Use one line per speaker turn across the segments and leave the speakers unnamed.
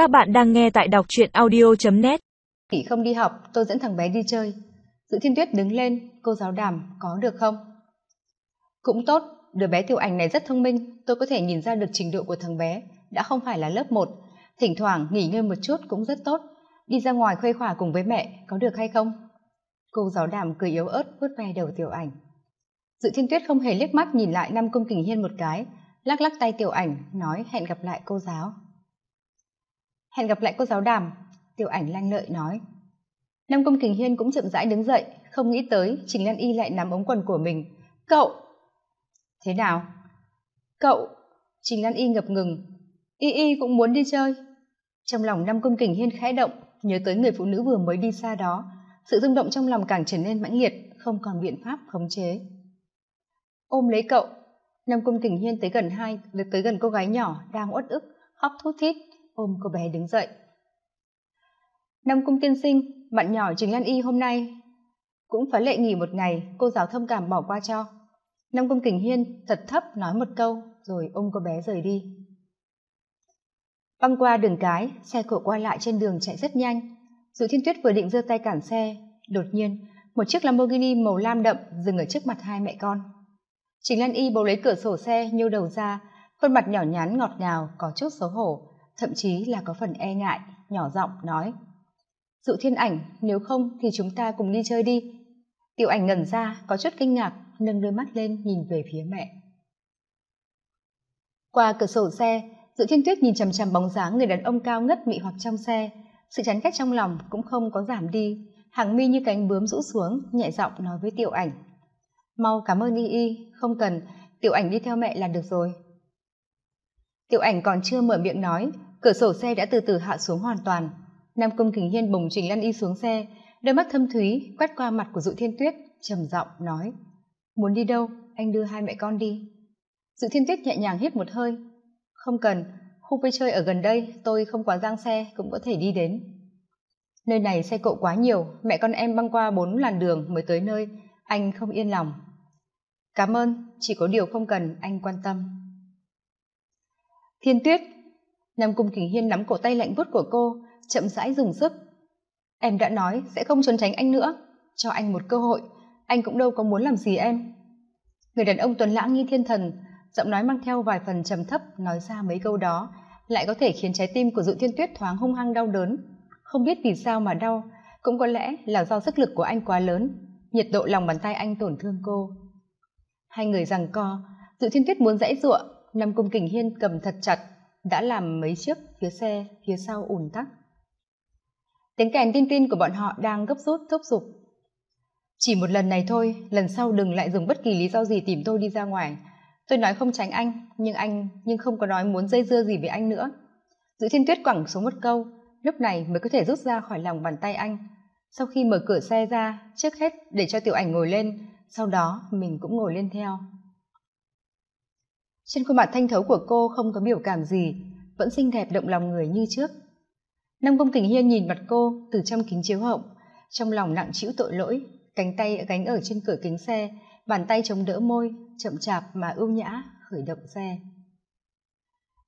Các bạn đang nghe tại đọc truyện audio.net
Kỷ không đi học, tôi dẫn thằng bé đi chơi. Dự thiên tuyết đứng lên, cô giáo đảm, có được không? Cũng tốt, đứa bé tiểu ảnh này rất thông minh, tôi có thể nhìn ra được trình độ của thằng bé, đã không phải là lớp một. Thỉnh thoảng nghỉ ngơi một chút cũng rất tốt, đi ra ngoài khuây khỏa cùng với mẹ, có được hay không? Cô giáo đảm cười yếu ớt vuốt ve đầu tiểu ảnh. Dự thiên tuyết không hề liếc mắt nhìn lại năm công kình hiên một cái, lắc lắc tay tiểu ảnh, nói hẹn gặp lại cô giáo hẹn gặp lại cô giáo đàm. Tiểu ảnh lanh lợi nói. Nam công kình hiên cũng chậm rãi đứng dậy, không nghĩ tới trình lan y lại nắm ống quần của mình. Cậu! Thế nào? Cậu! Trình lan y ngập ngừng. Y y cũng muốn đi chơi. Trong lòng nam công kình hiên khẽ động, nhớ tới người phụ nữ vừa mới đi xa đó. Sự rung động trong lòng càng trở nên mãnh liệt, không còn biện pháp khống chế. Ôm lấy cậu. Nam công kình hiên tới gần hai, tới gần cô gái nhỏ đang uất ức, khóc thút thít ôm cô bé đứng dậy. Nam cung tiên sinh, bạn nhỏ trình lan y hôm nay. Cũng phải lệ nghỉ một ngày, cô giáo thông cảm bỏ qua cho. Nam cung kình hiên thật thấp nói một câu, rồi ôm cô bé rời đi. Băng qua đường cái, xe cộ qua lại trên đường chạy rất nhanh. Dự thiên tuyết vừa định giơ tay cản xe, đột nhiên, một chiếc lamborghini màu lam đậm dừng ở trước mặt hai mẹ con. Trình lan y bầu lấy cửa sổ xe, nhô đầu ra, khuôn mặt nhỏ nhắn ngọt ngào, có chút xấu hổ thậm chí là có phần e ngại, nhỏ giọng nói, dụ thiên ảnh, nếu không thì chúng ta cùng đi chơi đi. Tiểu ảnh ngẩn ra, có chút kinh ngạc, nâng đôi mắt lên nhìn về phía mẹ. Qua cửa sổ xe dự thiên tuyết nhìn chằm chằm bóng dáng người đàn ông cao ngất mị hoặc trong xe. Sự chán ghét trong lòng cũng không có giảm đi. Hàng mi như cánh bướm rũ xuống, nhẹ giọng nói với tiểu ảnh, mau cảm ơn y y, không cần, tiểu ảnh đi theo mẹ là được rồi. Tiểu ảnh còn chưa mở miệng nói cửa sổ xe đã từ từ hạ xuống hoàn toàn. Nam công kình hiên bồng trình lăn y xuống xe, đôi mắt thâm thúy, quét qua mặt của dụ thiên tuyết, trầm giọng nói, muốn đi đâu? Anh đưa hai mẹ con đi. Dụ thiên tuyết nhẹ nhàng hít một hơi, không cần, khu vui chơi ở gần đây, tôi không quá giang xe, cũng có thể đi đến. Nơi này xe cộ quá nhiều, mẹ con em băng qua bốn làn đường mới tới nơi, anh không yên lòng. Cảm ơn, chỉ có điều không cần, anh quan tâm. Thiên tuyết nam cung kình hiên nắm cổ tay lạnh buốt của cô, chậm rãi dùng sức. Em đã nói sẽ không trốn tránh anh nữa. Cho anh một cơ hội. Anh cũng đâu có muốn làm gì em. Người đàn ông tuấn lãng như thiên thần, giọng nói mang theo vài phần trầm thấp, nói ra mấy câu đó, lại có thể khiến trái tim của dụ thiên tuyết thoáng hung hăng đau đớn. Không biết vì sao mà đau, cũng có lẽ là do sức lực của anh quá lớn, nhiệt độ lòng bàn tay anh tổn thương cô. Hai người rằng co, dự thiên tuyết muốn dãy giụa, nam cung kình hiên cầm thật chặt đã làm mấy chiếc phía xe, phía sau ùn tắc. Tiếng kèn tin tin của bọn họ đang gấp rút, thúc giục. Chỉ một lần này thôi, lần sau đừng lại dùng bất kỳ lý do gì tìm tôi đi ra ngoài. Tôi nói không tránh anh, nhưng anh, nhưng không có nói muốn dây dưa gì với anh nữa. Dự thiên tuyết quẳng xuống một câu, lúc này mới có thể rút ra khỏi lòng bàn tay anh. Sau khi mở cửa xe ra, trước hết để cho tiểu ảnh ngồi lên, sau đó mình cũng ngồi lên theo trên khuôn mặt thanh thấu của cô không có biểu cảm gì, vẫn xinh đẹp động lòng người như trước. Nam công kình hiên nhìn mặt cô từ trong kính chiếu hậu, trong lòng nặng trĩu tội lỗi, cánh tay gánh ở trên cửa kính xe, bàn tay chống đỡ môi, chậm chạp mà ưu nhã, khởi động xe.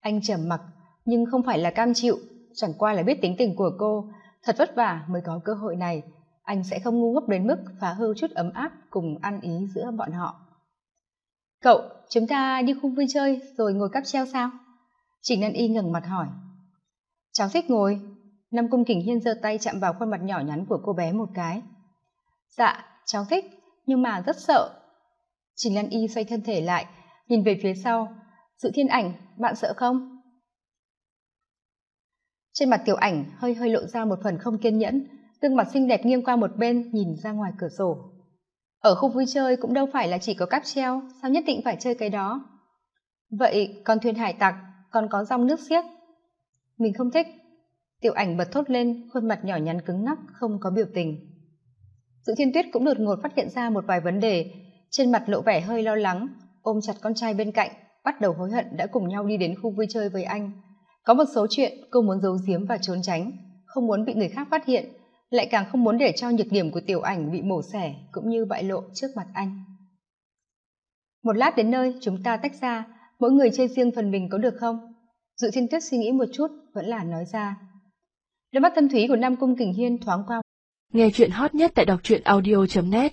Anh trầm mặc, nhưng không phải là cam chịu, chẳng qua là biết tính tình của cô, thật vất vả mới có cơ hội này. Anh sẽ không ngu ngốc đến mức phá hư chút ấm áp cùng ăn ý giữa bọn họ cậu, chúng ta đi khu vui chơi rồi ngồi cắp treo sao? Trình nan y ngẩng mặt hỏi. Cháu thích ngồi. Năm cung kình hiên giơ tay chạm vào khuôn mặt nhỏ nhắn của cô bé một cái. Dạ cháu thích, nhưng mà rất sợ. Trình lan y xoay thân thể lại, nhìn về phía sau. Sự thiên ảnh, bạn sợ không? Trên mặt tiểu ảnh hơi hơi lộ ra một phần không kiên nhẫn, gương mặt xinh đẹp nghiêng qua một bên, nhìn ra ngoài cửa sổ ở khu vui chơi cũng đâu phải là chỉ có cáp treo, sao nhất định phải chơi cái đó? Vậy còn thuyền hải tặc còn có dòng nước xiếc. Mình không thích. Tiểu ảnh bật thốt lên, khuôn mặt nhỏ nhắn cứng ngắc, không có biểu tình. Dự thiên tuyết cũng đột ngột phát hiện ra một vài vấn đề. Trên mặt lộ vẻ hơi lo lắng, ôm chặt con trai bên cạnh, bắt đầu hối hận đã cùng nhau đi đến khu vui chơi với anh. Có một số chuyện cô muốn giấu giếm và trốn tránh, không muốn bị người khác phát hiện lại càng không muốn để cho nhược điểm của tiểu ảnh bị mổ xẻ cũng như bại lộ trước mặt anh. Một lát đến nơi, chúng ta tách ra. Mỗi người chơi riêng phần mình có được không? Dự thiên tuyết suy nghĩ một chút, vẫn là nói ra. Đôi mắt thâm thúy của nam cung kình hiên thoáng qua.
Nghe chuyện hot nhất tại đọc truyện audio net.